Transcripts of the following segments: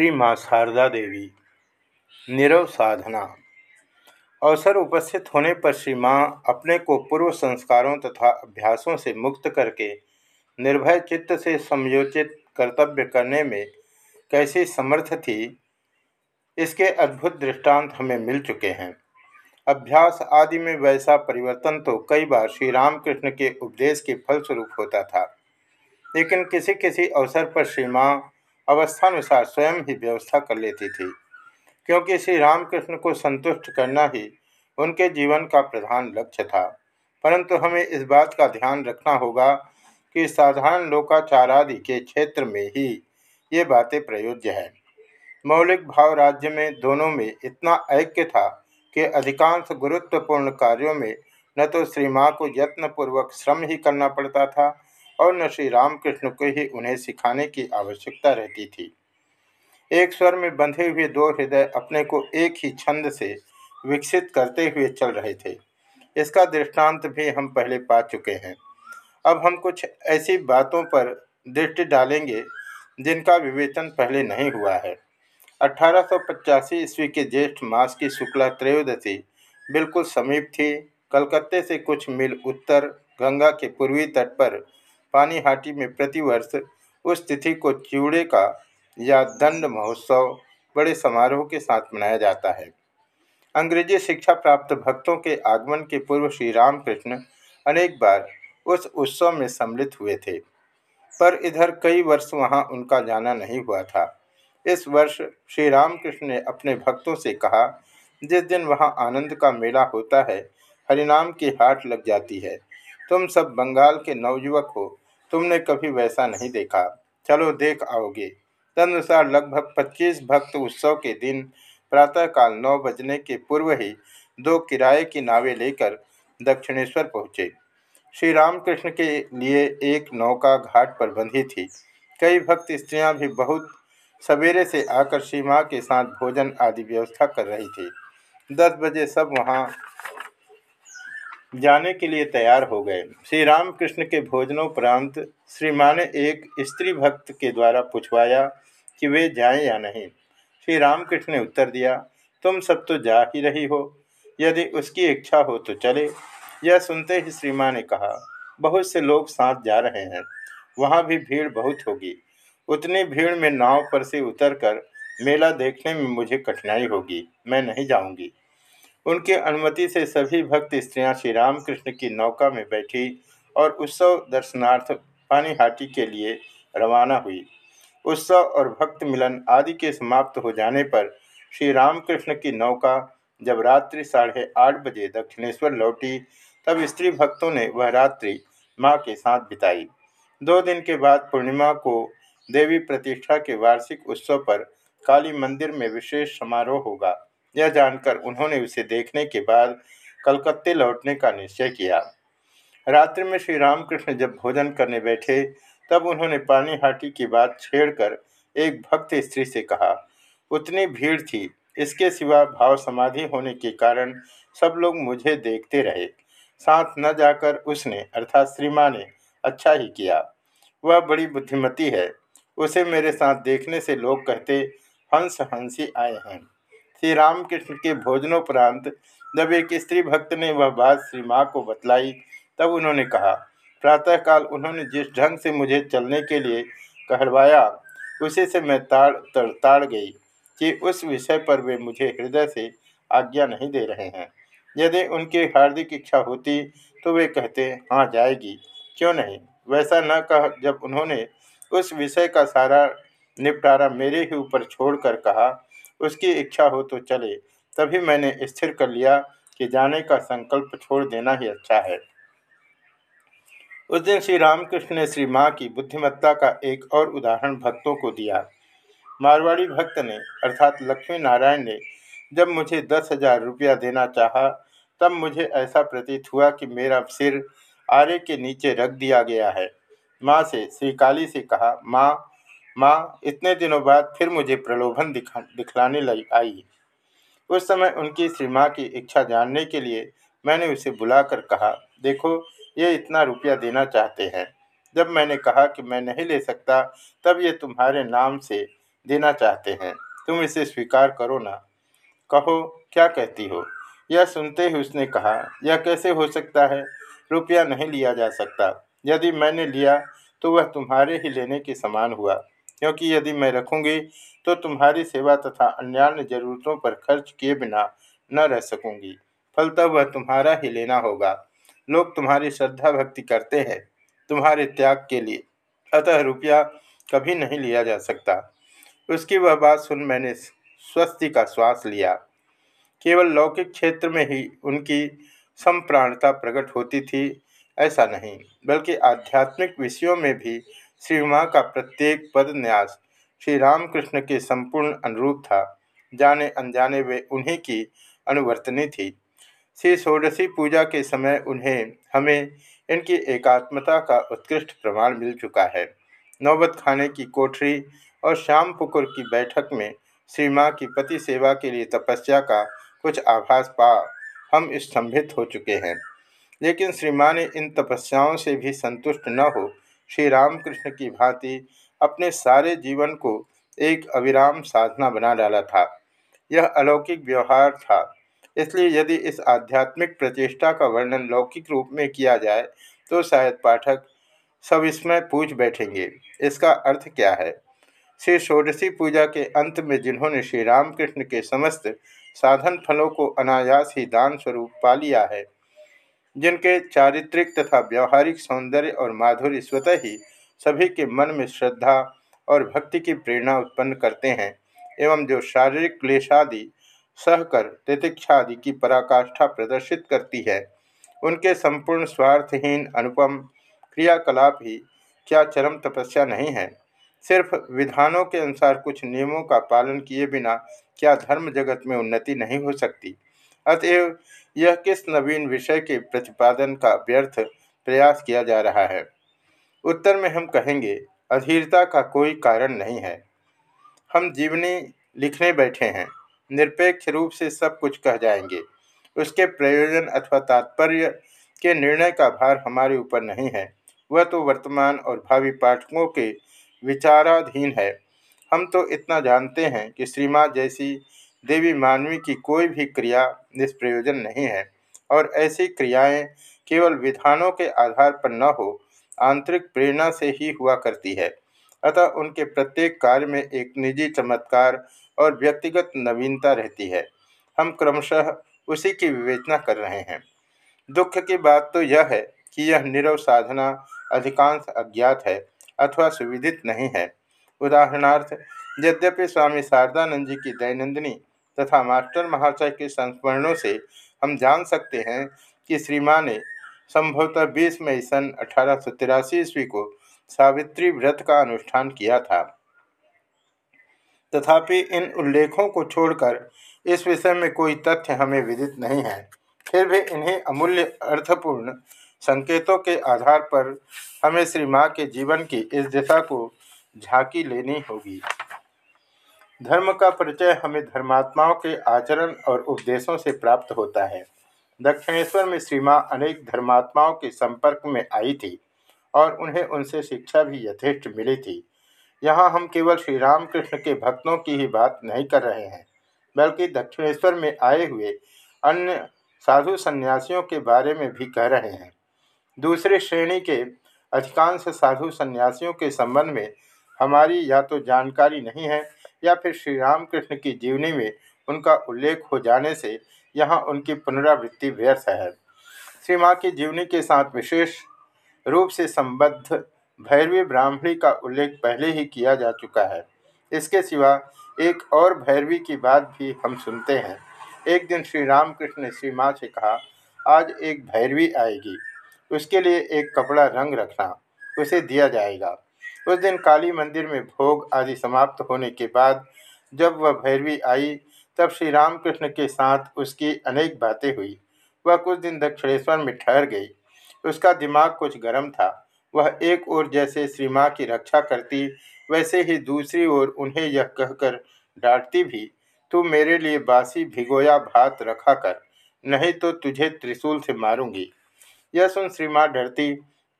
श्री माँ शारदा देवी, निरव साधना। अवसर उपस्थित होने पर श्री माँ अपने को पूर्व संस्कारों तथा अभ्यासों से मुक्त करके निर्भय चित्त से समयोचित कर्तव्य करने में कैसी समर्थ थी, इसके अद्भुत दृष्टांत हमें मिल चुके हैं। अभ्यास आदि में वैसा परिवर्तन तो कई बार श्री रामकृष्ण के उपदेश के फलस्वरूप होता था, लेकिन किसी किसी अवसर पर श्री माँ अवस्थानुसार स्वयं ही व्यवस्था कर लेती थी। क्योंकि श्री रामकृष्ण को संतुष्ट करना ही उनके जीवन का प्रधान लक्ष्य था। परंतु हमें इस बात का ध्यान रखना होगा कि साधारण लोकाचारादि के क्षेत्र में ही ये बातें प्रयोज्य है। मौलिक भाव राज्य में दोनों में इतना ऐक्य था कि अधिकांश गुरुत्वपूर्ण कार्यों में न तो श्री माँ को यत्नपूर्वक श्रम ही करना पड़ता था और न श्री रामकृष्ण को ही उन्हें सिखाने की आवश्यकता रहती थी। एक स्वर में बंधे हुए दो हृदय अपने को एक ही छंद से विकसित करते हुए चल रहे थे। इसका दृष्टांत भी हम पहले पा चुके हैं। अब हम कुछ ऐसी बातों पर दृष्टि डालेंगे, जिनका विवेचन पहले नहीं हुआ है। अठारह सौ पचासी ईस्वी के ज्येष्ठ मास की शुक्ला त्रयोदशी बिल्कुल समीप थी। कलकत्ते से कुछ मील उत्तर गंगा के पूर्वी तट पर पानीहाटी में प्रतिवर्ष उस तिथि को चिवड़े का या दंड महोत्सव बड़े समारोह के साथ मनाया जाता है। अंग्रेज़ी शिक्षा प्राप्त भक्तों के आगमन के पूर्व श्री रामकृष्ण अनेक बार उस उत्सव में सम्मिलित हुए थे, पर इधर कई वर्ष वहाँ उनका जाना नहीं हुआ था। इस वर्ष श्री रामकृष्ण ने अपने भक्तों से कहा, जिस दिन वहाँ आनंद का मेला होता है, हरिनाम की हाट लग जाती है। तुम सब बंगाल के नवयुवक हो तुमने कभी वैसा नहीं देखा। चलो देख आओगे। तदनुसार लगभग 25 भक्त उत्सव के दिन प्रातःकाल नौ बजने के पूर्व ही दो किराए की नावें लेकर दक्षिणेश्वर पहुँचे। श्री रामकृष्ण के लिए एक नौका घाट पर बंधी थी। कई भक्त स्त्रियाँ भी बहुत सवेरे से आकर श्री के साथ भोजन आदि व्यवस्था कर रही थी। दस बजे सब वहाँ जाने के लिए तैयार हो गए। श्री रामकृष्ण के भोजनोपरांत श्री माँ ने एक स्त्री भक्त के द्वारा पूछवाया कि वे जाएँ या नहीं। श्री रामकृष्ण ने उत्तर दिया, तुम सब तो जा ही रही हो। यदि उसकी इच्छा हो तो चले। यह सुनते ही श्री माँ ने कहा, बहुत से लोग साथ जा रहे हैं। वहाँ भी भीड़ बहुत होगी। उतनी भीड़ में नाव पर से उतरकर मेला देखने में मुझे कठिनाई होगी। मैं नहीं जाऊँगी। उनकी अनुमति से सभी भक्त स्त्रियाँ श्री रामकृष्ण की नौका में बैठी और उत्सव दर्शनार्थ पानीहाटी के लिए रवाना हुई। उत्सव और भक्त मिलन आदि के समाप्त हो जाने पर श्री रामकृष्ण की नौका जब रात्रि साढ़े आठ बजे दक्षिणेश्वर लौटी, तब स्त्री भक्तों ने वह रात्रि माँ के साथ बिताई। दो दिन के बाद पूर्णिमा को देवी प्रतिष्ठा के वार्षिक उत्सव पर काली मंदिर में विशेष समारोह होगा। यह जानकर उन्होंने उसे देखने के बाद कलकत्ते लौटने का निश्चय किया। रात्रि में श्री रामकृष्ण जब भोजन करने बैठे, तब उन्होंने पानीहाटी की बात छेड़कर एक भक्त स्त्री से कहा, उतनी भीड़ थी, इसके सिवा भाव समाधि होने के कारण सब लोग मुझे देखते रहे। साथ न जाकर उसने, अर्थात श्री ने अच्छा ही किया। वह बड़ी बुद्धिमती है, उसे मेरे साथ देखने से लोग कहते, हंस हँसी आए हैं। श्री रामकृष्ण के भोजनोपरांत जब एक स्त्री भक्त ने वह बात श्री माँ को बतलाई, तब उन्होंने कहा, प्रातःकाल उन्होंने जिस ढंग से मुझे चलने के लिए कहलवाया, उसी से मैं ताड़ तड़ताड़ गई कि उस विषय पर वे मुझे हृदय से आज्ञा नहीं दे रहे हैं। यदि उनकी हार्दिक इच्छा होती तो वे कहते हाँ जाएगी। क्यों नहीं? वैसा न कह, जब उन्होंने उस विषय का सारा निपटारा मेरे ही ऊपर छोड़कर कहा उसकी इच्छा हो तो चले। तभी मैंने स्थिर कर लिया कि जाने का संकल्प छोड़ देना ही अच्छा है। उस दिन श्री रामकृष्ण ने श्री माँ की बुद्धिमत्ता का एक और उदाहरण भक्तों को दिया। मारवाड़ी भक्त ने, अर्थात लक्ष्मी नारायण ने, जब मुझे दस हज़ार रुपया देना चाहा, तब मुझे ऐसा प्रतीत हुआ कि मेरा सिर आरे के नीचे रख दिया गया है। माँ से, श्री काली से कहा, माँ माँ, इतने दिनों बाद फिर मुझे प्रलोभन दिखा, दिखलाने लगी आई। उस समय उनकी श्री माँ की इच्छा जानने के लिए मैंने उसे बुलाकर कहा, देखो, ये इतना रुपया देना चाहते हैं। जब मैंने कहा कि मैं नहीं ले सकता, तब ये तुम्हारे नाम से देना चाहते हैं। तुम इसे स्वीकार करो ना। कहो, क्या कहती हो? यह सुनते ही उसने कहा, यह कैसे हो सकता है? रुपया नहीं लिया जा सकता। यदि मैंने लिया तो वह तुम्हारे ही लेने के समान हुआ। क्योंकि यदि मैं रखूँगी तो तुम्हारी सेवा तथा अन्य जरूरतों पर खर्च किए बिना न रह सकूँगी। फलतः वह तुम्हारा ही लेना होगा। लोग तुम्हारी श्रद्धा भक्ति करते हैं, तुम्हारे त्याग के लिए। अतः रुपया कभी नहीं लिया जा सकता। उसकी वह बात सुन मैंने स्वस्ति का श्वास लिया। केवल लौकिक क्षेत्र में ही उनकी संप्राणता प्रकट होती थी, ऐसा नहीं, बल्कि आध्यात्मिक विषयों में भी श्री माँ का प्रत्येक पद न्यास श्री रामकृष्ण के संपूर्ण अनुरूप था। जाने अनजाने वे उन्हीं की अनुवर्तनी थी। श्री षोडशी पूजा के समय उन्हें, हमें इनकी एकात्मता का उत्कृष्ट प्रमाण मिल चुका है। नौबत खाने की कोठरी और श्याम पुकुर की बैठक में श्री माँ की पति सेवा के लिए तपस्या का कुछ आभास पा, हम स्तंभित हो चुके हैं। लेकिन श्री माँ ने इन तपस्याओं से भी संतुष्ट न हो श्री रामकृष्ण की भांति अपने सारे जीवन को एक अविराम साधना बना डाला था। यह अलौकिक व्यवहार था। इसलिए यदि इस आध्यात्मिक प्रचेष्टा का वर्णन लौकिक रूप में किया जाए तो शायद पाठक सब इसमें पूछ बैठेंगे। इसका अर्थ क्या है? श्री षोडशी पूजा के अंत में जिन्होंने श्री रामकृष्ण के समस्त साधन फलों को अनायास ही दान स्वरूप पा लिया है जिनके चारित्रिक तथा व्यवहारिक सौंदर्य और माधुर्य स्वतः ही सभी के मन में श्रद्धा और भक्ति की प्रेरणा उत्पन्न करते हैं, एवं जो शारीरिक क्लेशादि सहकर तितिक्षा आदि की पराकाष्ठा प्रदर्शित करती है, उनके संपूर्ण स्वार्थहीन अनुपम क्रियाकलाप ही क्या चरम तपस्या नहीं है? सिर्फ़ विधानों के अनुसार कुछ नियमों का पालन किए बिना क्या धर्म जगत में उन्नति नहीं हो सकती? अतएव यह किस नवीन विषय के प्रतिपादन का व्यर्थ प्रयास किया जा रहा है? उत्तर में हम कहेंगे, अधीरता का कोई कारण नहीं है। हम जीवनी लिखने बैठे हैं, निरपेक्ष रूप से सब कुछ कह जाएँगे। उसके प्रयोजन अथवा तात्पर्य के निर्णय का भार हमारे ऊपर नहीं है। वह तो वर्तमान और भावी पाठकों के विचाराधीन है। हम तो इतना जानते हैं कि श्रीमा जैसी देवी मानवी की कोई भी क्रिया निष्प्रयोजन नहीं है, और ऐसी क्रियाएँ केवल विधानों के आधार पर न हो, आंतरिक प्रेरणा से ही हुआ करती है। अतः उनके प्रत्येक कार्य में एक निजी चमत्कार और व्यक्तिगत नवीनता रहती है। हम क्रमशः उसी की विवेचना कर रहे हैं। दुख की बात तो यह है कि यह निरव साधना अधिकांश अज्ञात है अथवा सुविदित नहीं है। उदाहरणार्थ, यद्यपि स्वामी शारदानंद जी की दैनंदिनी तथा मास्टर महाशय के संस्मरणों से हम जान सकते हैं कि श्री माँ ने संभवतः 20 मई सन अठारह ईस्वी को सावित्री व्रत का अनुष्ठान किया था। तथापि इन उल्लेखों को छोड़कर इस विषय में कोई तथ्य हमें विदित नहीं है। फिर भी इन्हें अमूल्य अर्थपूर्ण संकेतों के आधार पर हमें श्री माँ के जीवन की इस दिशा को झांकी लेनी होगी। धर्म का परिचय हमें धर्मात्माओं के आचरण और उपदेशों से प्राप्त होता है। दक्षिणेश्वर में श्री माँ अनेक धर्मात्माओं के संपर्क में आई थी और उन्हें उनसे शिक्षा भी यथेष्ट मिली थी। यहाँ हम केवल श्री रामकृष्ण के भक्तों की ही बात नहीं कर रहे हैं, बल्कि दक्षिणेश्वर में आए हुए अन्य साधु सन्यासियों के बारे में भी कह रहे हैं। दूसरे श्रेणी के अधिकांश साधु सन्यासियों के संबंध में हमारी या तो जानकारी नहीं है या फिर श्री रामकृष्ण की जीवनी में उनका उल्लेख हो जाने से यहाँ उनकी पुनरावृत्ति व्यर्थ है। श्री माँ की जीवनी के साथ विशेष रूप से संबद्ध भैरवी ब्राह्मणी का उल्लेख पहले ही किया जा चुका है। इसके सिवा एक और भैरवी की बात भी हम सुनते हैं। एक दिन श्री रामकृष्ण ने श्री माँ से कहा, आज एक भैरवी आएगी। उसके लिए एक कपड़ा रंग रखना। उसे दिया जाएगा। उस दिन काली मंदिर में भोग आदि समाप्त होने के बाद जब वह भैरवी आई, तब श्री रामकृष्ण के साथ उसकी अनेक बातें हुई। वह कुछ दिन दक्षिणेश्वर में ठहर गई। उसका दिमाग कुछ गर्म था। वह एक ओर जैसे श्री माँ की रक्षा करती, वैसे ही दूसरी ओर उन्हें यह कहकर डांटती भी, तू मेरे लिए बासी भिगोया भात रखा कर, नहीं तो तुझे त्रिशूल से मारूँगी। यह सुन श्री माँ डरती,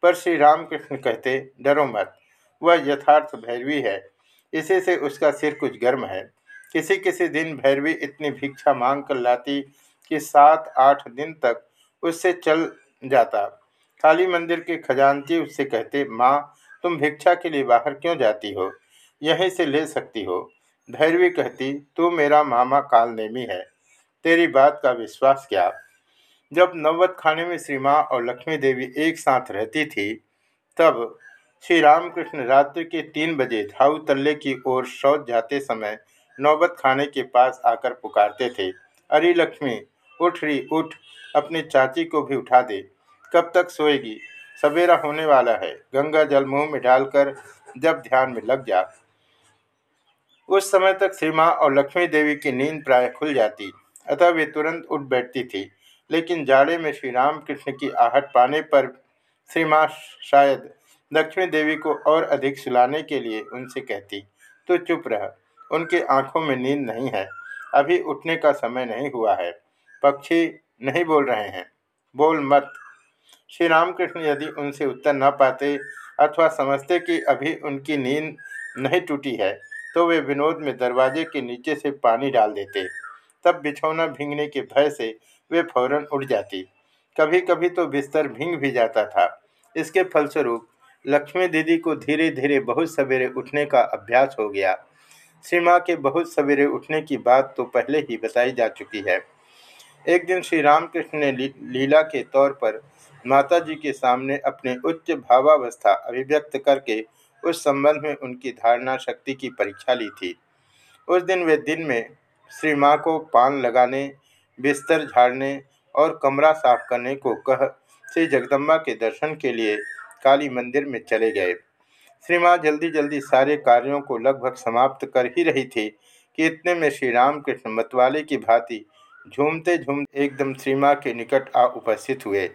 पर श्री रामकृष्ण कहते, डरो मत। वह यथार्थ भैरवी है। इसी से उसका सिर कुछ गर्म है। किसी किसी दिन भैरवी इतनी भिक्षा मांग कर लाती कि सात, आठ दिन तक उससे चल जाता। काली मंदिर के खजानची उससे कहते, माँ, तुम भिक्षा के लिए बाहर क्यों जाती हो? यहीं से ले सकती हो? भैरवी कहती, तू मेरा मामा कालनेमी है। तेरी बात का विश्वास क्या? जब नववत खाने में श्री माँ और लक्ष्मी देवी एक साथ रहती थी, तब श्री रामकृष्ण रात्रि के तीन बजे धाऊ तल्ले की ओर शौच जाते समय नौबत खाने के पास आकर पुकारते थे। अरे लक्ष्मी, उठ रही उठ, अपनी चाची को भी उठा दे। कब तक सोएगी? सवेरा होने वाला है। गंगा जल मुँह में डालकर जब ध्यान में लग जा। उस समय तक श्री माँ और लक्ष्मी देवी की नींद प्राय खुल जाती, अतः वे तुरंत उठ बैठती थी। लेकिन जाड़े में श्री राम कृष्ण की आहट पाने पर श्री शायद लक्ष्मी देवी को और अधिक सुलाने के लिए उनसे कहती तो चुप रह। उनकी आँखों में नींद नहीं है। अभी उठने का समय नहीं हुआ है। पक्षी नहीं बोल रहे हैं। बोल मत। श्री रामकृष्ण यदि उनसे उत्तर न पाते अथवा समझते कि अभी उनकी नींद नहीं टूटी है तो वे विनोद में दरवाजे के नीचे से पानी डाल देते। तब बिछौना भींगने के भय से वे फ़ौरन उठ जाती। कभी कभी तो बिस्तर भींग भी जाता था। इसके फलस्वरूप लक्ष्मी दीदी को धीरे धीरे बहुत सवेरे उठने का अभ्यास हो गया। श्री माँ के बहुत सवेरे उठने की बात तो पहले ही बताई जा चुकी है। एक दिन श्री रामकृष्ण ने लीला के तौर पर माता जी के सामने अपने उच्च भावावस्था अभिव्यक्त करके उस संबंध में उनकी धारणा शक्ति की परीक्षा ली थी। उस दिन वे दिन में श्री माँ को पान लगाने, बिस्तर झाड़ने और कमरा साफ़ करने को कह श्री जगदम्बा के दर्शन के लिए काली मंदिर में चले गए। श्री माँ जल्दी जल्दी सारे कार्यों को लगभग समाप्त कर ही रही थी कि इतने में श्री रामकृष्ण मतवाले की भांति झूमते झूमते एकदम श्री के निकट आ उपस्थित हुए।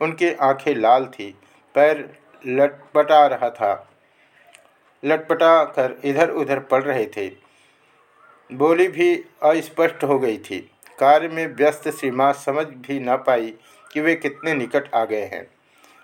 उनकी आँखें लाल थी, पैर लटपटा रहा था। लटपटा कर इधर उधर पड़ रहे थे। बोली भी अस्पष्ट हो गई थी। कार्य में व्यस्त श्री समझ भी ना पाई कि वे कितने निकट आ गए हैं।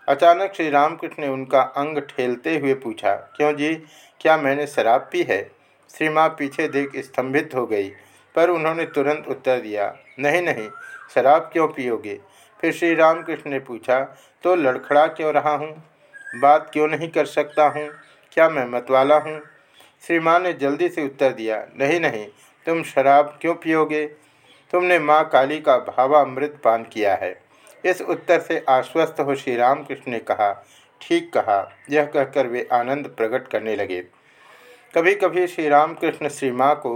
अचानक श्री रामकृष्ण ने उनका अंग ठेलते हुए पूछा, क्यों जी? क्या मैंने शराब पी है? श्री माँ पीछे देख स्तंभित हो गई, पर उन्होंने तुरंत उत्तर दिया, नहीं नहीं, शराब क्यों पियोगे? फिर श्री रामकृष्ण ने पूछा तो लड़खड़ा क्यों रहा हूँ? बात क्यों नहीं कर सकता हूँ? क्या मैं मतवाला हूँ? श्री माँ ने जल्दी से उत्तर दिया, नहीं नहीं, तुम शराब क्यों पियोगे? तुमने माँ काली का भावामृत पान किया है। इस उत्तर से आश्वस्त हो श्री रामकृष्ण ने कहा, ठीक कहा। यह कहकर वे आनंद प्रकट करने लगे। कभी कभी श्री रामकृष्ण श्री माँ को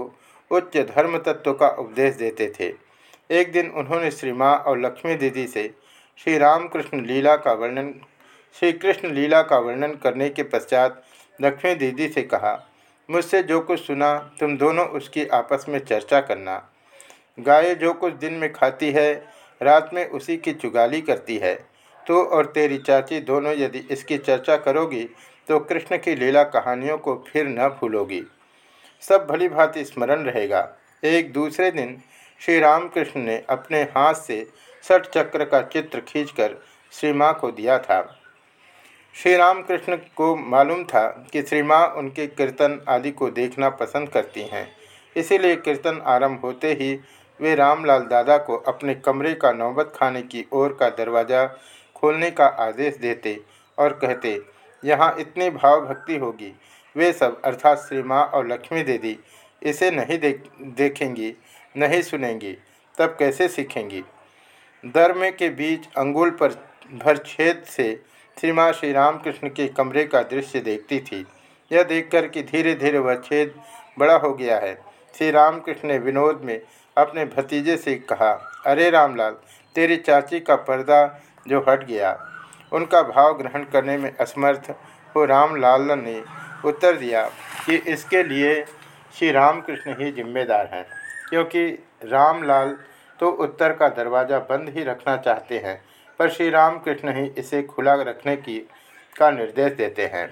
उच्च धर्म तत्व का उपदेश देते थे। एक दिन उन्होंने श्री माँ और लक्ष्मी दीदी से श्री रामकृष्ण लीला का वर्णन श्री कृष्ण लीला का वर्णन करने के पश्चात लक्ष्मी दीदी से कहा, मुझसे जो कुछ सुना, तुम दोनों उसकी आपस में चर्चा करना। गाय जो कुछ दिन में खाती है रात में उसी की चुगाली करती है। तो और तेरी चाची दोनों यदि इसकी चर्चा करोगी तो कृष्ण की लीला कहानियों को फिर न भूलोगी। सब भली भांति स्मरण रहेगा। एक दूसरे दिन श्री रामकृष्ण ने अपने हाथ से सठ चक्र का चित्र खींचकर श्री माँ को दिया था। श्री रामकृष्ण को मालूम था कि श्री माँ उनके कीर्तन आदि को देखना पसंद करती हैं। इसीलिए कीर्तन आरंभ होते ही वे रामलाल दादा को अपने कमरे का नौबत खाने की ओर का दरवाज़ा खोलने का आदेश देते और कहते, यहाँ इतनी भाव भक्ति होगी। वे सब अर्थात श्री माँ और लक्ष्मी देवी इसे नहीं देख, देखेंगी, नहीं सुनेंगी, तब कैसे सीखेंगी? दर के बीच अंगुल पर, भर छेद से श्री माँ श्री रामकृष्ण के कमरे का दृश्य देखती थी। यह देखकर कि धीरे धीरे वह छेद बड़ा हो गया है। श्री रामकृष्ण ने विनोद में अपने भतीजे से कहा, अरे रामलाल, तेरी चाची का पर्दा जो हट गया, उनका भाव ग्रहण करने में असमर्थ हो रामलाल ने उत्तर दिया कि इसके लिए श्री रामकृष्ण ही जिम्मेदार हैं, क्योंकि रामलाल तो उत्तर का दरवाज़ा बंद ही रखना चाहते हैं, पर श्री रामकृष्ण ही इसे खुला रखने की, का निर्देश देते हैं।